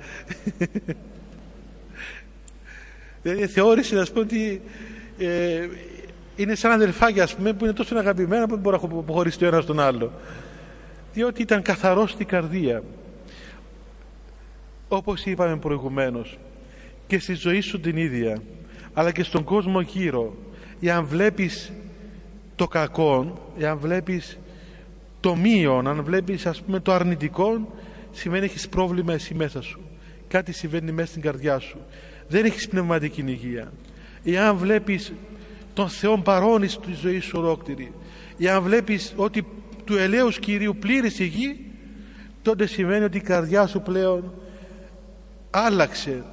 δηλαδή θεώρησε να πούμε ότι ε, είναι σαν αδελφάκια ας πούμε που είναι τόσο αγαπημένα που δεν μπορεί να αποχωρήσει το ένα στον άλλο. Διότι ήταν καθαρός στην καρδία όπως είπαμε προηγουμένως και στη ζωή σου την ίδια αλλά και στον κόσμο γύρω εάν βλέπεις το κακό εάν βλέπεις το μείον αν βλέπεις ας πούμε το αρνητικό σημαίνει έχεις πρόβλημα εσύ μέσα σου. Κάτι συμβαίνει μέσα στην καρδιά σου. Δεν έχεις πνευματική υγεία. Εάν βλέπεις τον Θεό παρόνι στη ζωή σου ολόκληρη εάν βλέπεις ότι του ελέους Κυρίου πλήρης η γη τότε σημαίνει ότι η καρδιά σου πλέον άλλαξε.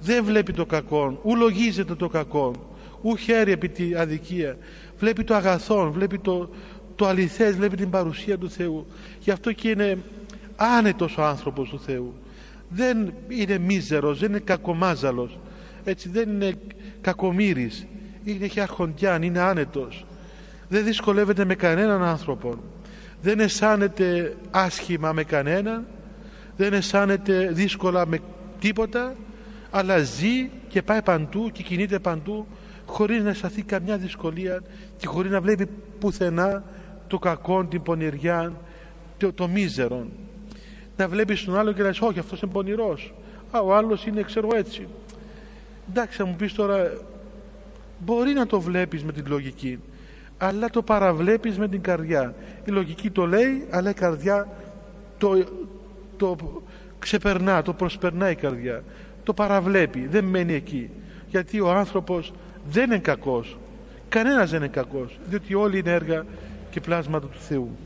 Δεν βλέπει το κακό ου λογίζεται το κακό ου χαίρει επί τη αδικία. Βλέπει το αγαθόν βλέπει το, το αληθές βλέπει την παρουσία του Θεού. Γι' αυτό και είναι άνετος ο άνθρωπος του Θεού. Δεν είναι μίζερος δεν είναι κακομάζαλος. Έτσι δεν είναι κακομύρης. Είναι, έχει αρχοντιάν, είναι άνετος. Δεν δυσκολεύεται με κανέναν άνθρωπο δεν αισθάνεται άσχημα με κανέναν. Δεν αισθάνεται δύσκολα με τίποτα αλλά ζει και πάει παντού και κινείται παντού χωρίς να αισθανθεί καμιά δυσκολία και χωρίς να βλέπει πουθενά το κακό, την πονηριά, το, το μίζερο. Να βλέπεις τον άλλο και να λες όχι αυτός είναι πονηρός. Α, ο άλλος είναι ξέρω έτσι. Εντάξει θα μου πεις τώρα μπορεί να το βλέπεις με την λογική αλλά το παραβλέπεις με την καρδιά. Η λογική το λέει αλλά η καρδιά το, το ξεπερνά, το προσπερνά η καρδιά το παραβλέπει, δεν μένει εκεί. Γιατί ο άνθρωπος δεν είναι κακός κανένας δεν είναι κακός διότι όλοι είναι έργα και πλάσματα του Θεού.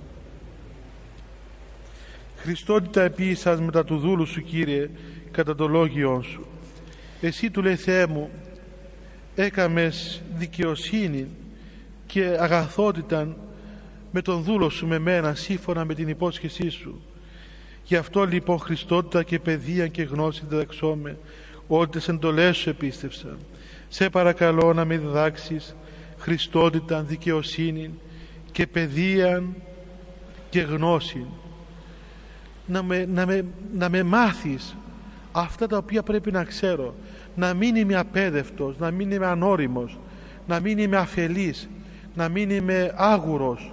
Χριστότητα επίσης μετά του δούλου σου Κύριε κατά το λόγιό σου. Εσύ του λέει Θεέ μου έκαμες δικαιοσύνη και αγαθότητα με τον δούλο σου με μένα σύμφωνα με την υπόσχεσή σου Γι' αυτό λοιπόν Χριστότητα και παιδεία και γνώση διδαξόμε, ότις τις εντολές σου επίστευσα. Σε παρακαλώ να με διδάξεις Χριστότητα, δικαιοσύνη και παιδεία και γνώση. Να με, να, με, να με μάθεις αυτά τα οποία πρέπει να ξέρω. Να μην είμαι απέδευτος, να μην είμαι ανώριμος, να μην είμαι αφελής, να μην είμαι άγουρος,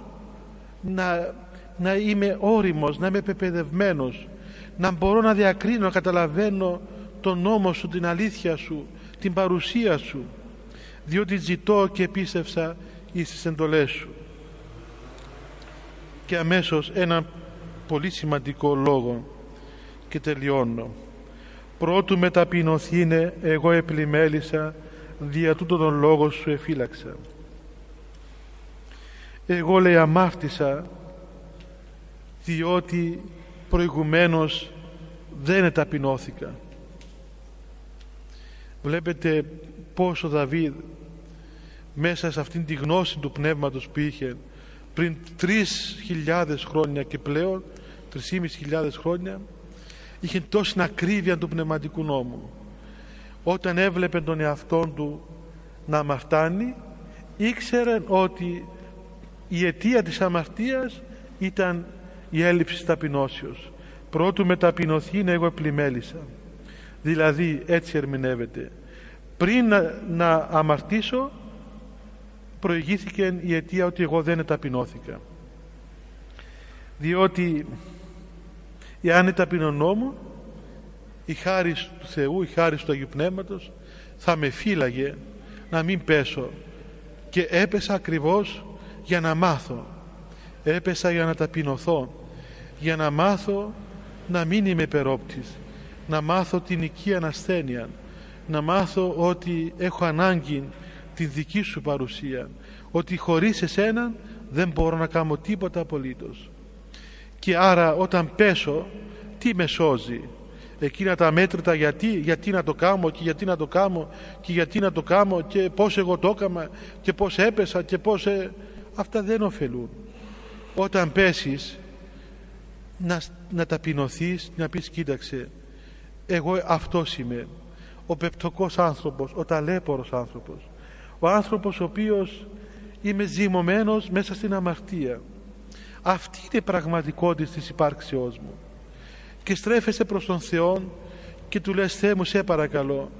να να είμαι όριμος, να είμαι πεπαιδευμένος, να μπορώ να διακρίνω, να καταλαβαίνω τον νόμο σου, την αλήθεια σου, την παρουσία σου, διότι ζητώ και πίστευσα εις τις εντολές σου. Και αμέσως ένα πολύ σημαντικό λόγο και τελειώνω. Πρώτου μεταπεινωθήνε εγώ επλημέλησα, δια τούτο τον λόγο σου εφύλαξα. Εγώ λέει αμάφτισα διότι προηγουμένως δεν ταπεινώθηκα βλέπετε πόσο ο Δαβίδ μέσα σε αυτήν τη γνώση του πνεύματος που είχε πριν τρεις χιλιάδες χρόνια και πλέον τρεις χιλιάδες χρόνια είχε τόση ακρίβεια του πνευματικού νόμου. Όταν έβλεπε τον εαυτό του να αμαρτάνει ήξερε ότι η αιτία της αμαρτίας ήταν η έλλειψη ταπεινώσεως. Πρώτου με ταπεινωθεί εγώ επλημέλησα δηλαδή έτσι ερμηνεύεται. Πριν να, να αμαρτήσω προηγήθηκε η αιτία ότι εγώ δεν ταπεινώθηκα. Διότι εάν ταπεινωνόμουν η χάρη του Θεού, η χάρη του Αγίου Πνεύματος θα με φύλαγε να μην πέσω. Και έπεσα ακριβώς για να μάθω. Έπεσα για να ταπεινωθώ για να μάθω να μην είμαι υπερόπτης να μάθω την οικία ασθένεια να μάθω ότι έχω ανάγκη την δική σου παρουσία ότι χωρίς εσένα δεν μπορώ να κάνω τίποτα απολύτως. Και άρα όταν πέσω τι με σώζει; Εκείνα τα μέτρητα γιατί, γιατί να το κάνω και γιατί να το κάνω και γιατί να το κάνω και πώς εγώ το έκανα και πώς έπεσα και πώς ε... αυτά δεν ωφελούν. Όταν πέσεις να, να ταπεινωθείς να πεις κοίταξε εγώ αυτός είμαι ο πεπτοκός άνθρωπος ο ταλέπορος άνθρωπος. Ο άνθρωπος ο οποίος είμαι ζυμωμένος μέσα στην αμαρτία. Αυτή είναι η πραγματικότητα της υπάρξεώς μου. Και στρέφεσαι προς τον Θεό και του λες Θεέ μου σε παρακαλώ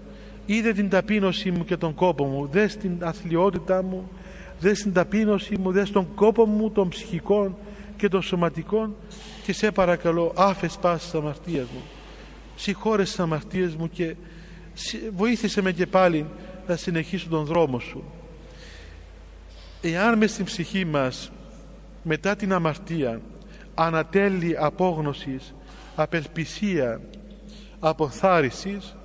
είδε την ταπείνωσή μου και τον κόπο μου. Δες την αθλειότητά μου δες την ταπείνωσή μου δες τον κόπο μου των ψυχικών και των σωματικών και σε παρακαλώ άφες πάσης αμαρτίας μου. Συγχώρεσαι τις αμαρτίες μου και βοήθησε με και πάλι να συνεχίσω τον δρόμο σου. Εάν μες στην ψυχή μας μετά την αμαρτία ανατέλει απόγνωσης απελπισία αποθάρισης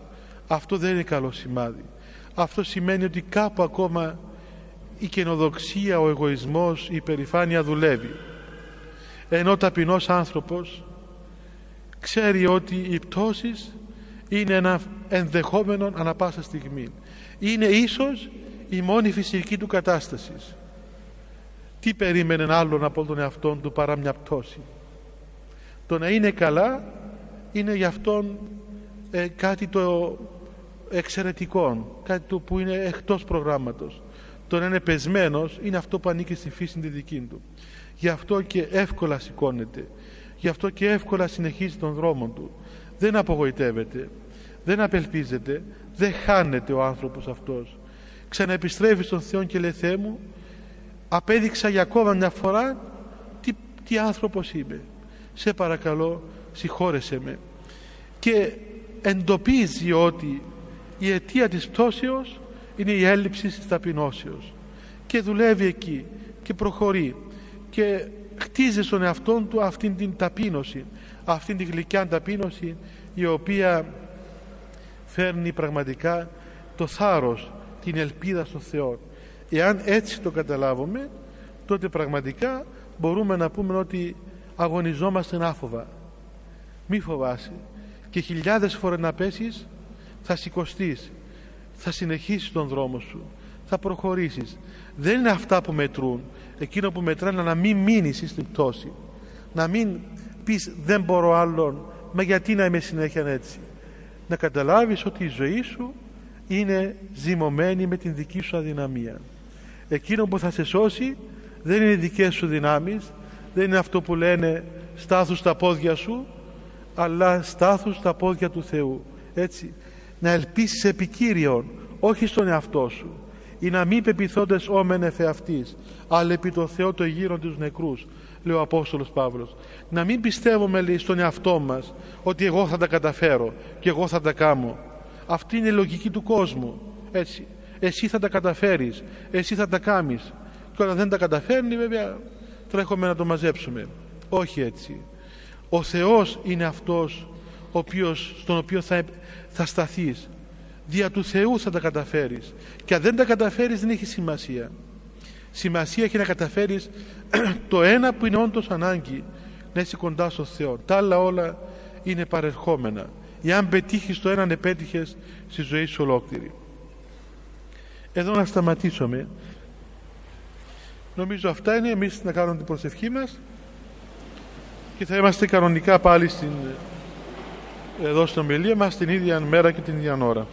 αυτό δεν είναι καλό σημάδι. Αυτό σημαίνει ότι κάπου ακόμα η καινοδοξία, ο εγωισμός, η υπερηφάνεια δουλεύει ενώ ο ταπεινός άνθρωπος ξέρει ότι οι πτώσεις είναι ένα ενδεχόμενο ανα πάσα στιγμή. Είναι ίσως η μόνη φυσική του κατάστασης. Τι περίμενε άλλον από τον εαυτόν του παρά μια πτώση; Το να είναι καλά είναι για αυτόν ε, κάτι το εξαιρετικό κάτι το που είναι εκτός προγράμματος. Το να είναι πεσμένος είναι αυτό που ανήκει στη φύση τη δική του γι' αυτό και εύκολα σηκώνεται. Γι' αυτό και εύκολα συνεχίζει τον δρόμο του. Δεν απογοητεύεται. Δεν απελπίζεται. Δεν χάνεται ο άνθρωπος αυτός. Ξαναεπιστρέφει στον Θεό και λέει Θεέ μου απέδειξα για ακόμα μια φορά τι, τι άνθρωπος είμαι. Σε παρακαλώ συγχώρεσέ με και εντοπίζει ότι η αιτία της πτώσεως είναι η έλλειψη της ταπεινώσεως. Και δουλεύει εκεί και προχωρεί και χτίζει στον εαυτό του αυτήν την ταπείνωση αυτήν την γλυκιά ταπείνωση η οποία φέρνει πραγματικά το θάρρος την ελπίδα στον Θεό εάν έτσι το καταλάβουμε τότε πραγματικά μπορούμε να πούμε ότι αγωνιζόμαστε άφοβα. Μη φοβάσαι. Και χιλιάδες φορές να πέσεις θα σηκωστείς, θα συνεχίσεις τον δρόμο σου θα προχωρήσεις. Δεν είναι αυτά που μετρούν εκείνο που μετράνε να μην μείνεις στην πτώση να μην πεις δεν μπορώ άλλον μα γιατί να είμαι συνέχεια έτσι να καταλάβεις ότι η ζωή σου είναι ζυμωμένη με την δική σου αδυναμία. Εκείνο που θα σε σώσει δεν είναι οι δικές σου δυνάμεις δεν είναι αυτό που λένε στάθους στα πόδια σου αλλά στάθους στα πόδια του Θεού έτσι να ελπίσεις επικύριον όχι στον εαυτό σου ή να μην πεπιθώντες όμενε θεαυτής αλλά επί το Θεό το γύρω τους νεκρούς λέει ο Απόστολος Παύλος. Να μην πιστεύουμε λέει στον εαυτό μας ότι εγώ θα τα καταφέρω και εγώ θα τα κάνω αυτή είναι η λογική του κόσμου. Έτσι. Εσύ θα τα καταφέρεις. Εσύ θα τα κάνεις και όταν δεν τα καταφέρνει βέβαια τρέχουμε να το μαζέψουμε όχι έτσι. Ο Θεός είναι αυτός ο οποίος, στον οποίο θα, θα σταθείς δια του Θεού θα τα καταφέρεις και αν δεν τα καταφέρεις δεν έχει σημασία σημασία έχει να καταφέρεις το ένα που είναι όντως ανάγκη να είσαι κοντά στο Θεό τα άλλα όλα είναι παρερχόμενα Εάν πετύχεις το έναν επέτυχες στη ζωή σου ολόκληρη. Εδώ να σταματήσουμε. Νομίζω αυτά είναι εμείς να κάνουμε την προσευχή μας και θα είμαστε κανονικά πάλι στην, εδώ στην ομιλία μας την ίδια μέρα και την ίδια ώρα.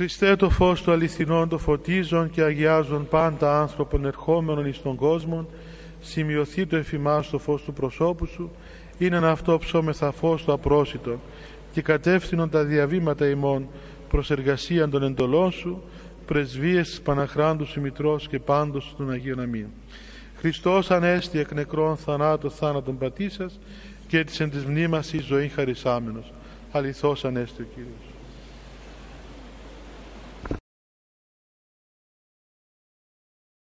Χριστέ το φως του αληθινών το φωτίζον και αγιάζον πάντα άνθρωπον ερχόμενων εις τον κόσμο σημειωθεί το εφημάς το φως του προσώπου σου είναι ένα αυτό ψώμεθα φως το απρόσιτο και κατεύθυνον τα διαβήματα ημών προς εργασίαν των εντολών σου πρεσβείες της Παναχράντου σου Μητρός και πάντως των Αγίων Αμήν. Χριστός ανέστη εκ νεκρών θανάτων θάνατον πατήσας και της εν της μνήμας η ζωή χαρισάμενος. Αληθώς ανέστη ο Κύριος.